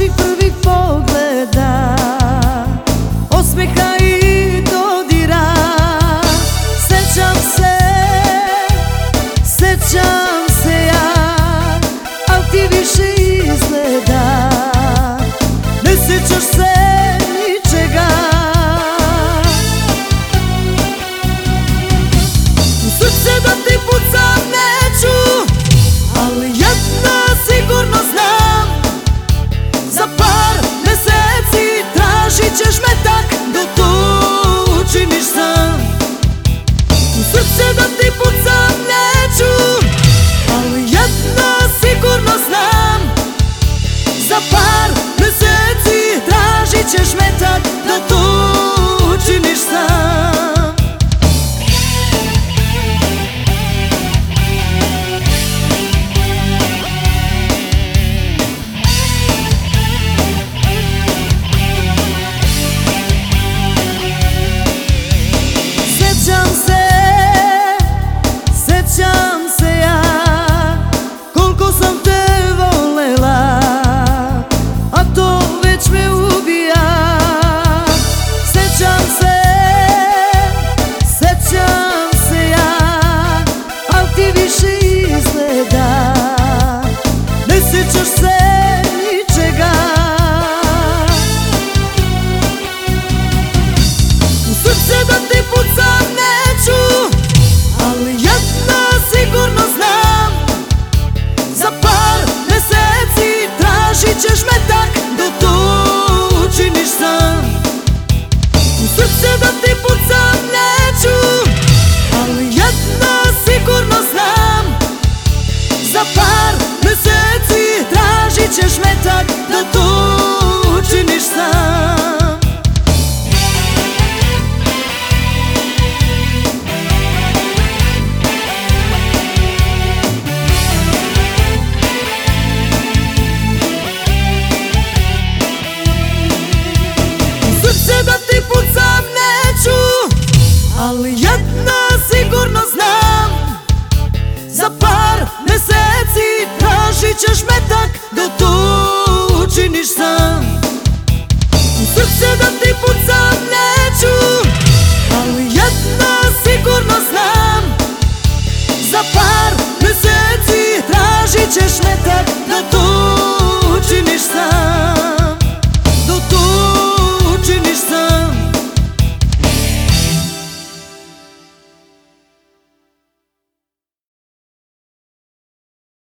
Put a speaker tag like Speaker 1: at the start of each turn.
Speaker 1: naših prvi pogleda Osmeha i dodira. Sećam se, sećam se ja Al ti više ćeš me tak da to učiniš sam. U srce da ti pucam neću Ali jedno sigurno znam. Za par meseci tražit ćeš me tak da to učiniš sam.